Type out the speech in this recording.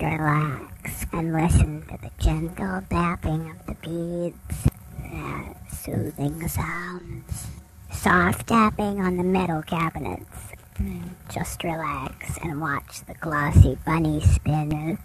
Just relax and listen to the gentle tapping of the beads, that soothing sounds, soft tapping on the metal cabinets. Hmm. Just relax and watch the glossy bunny spin.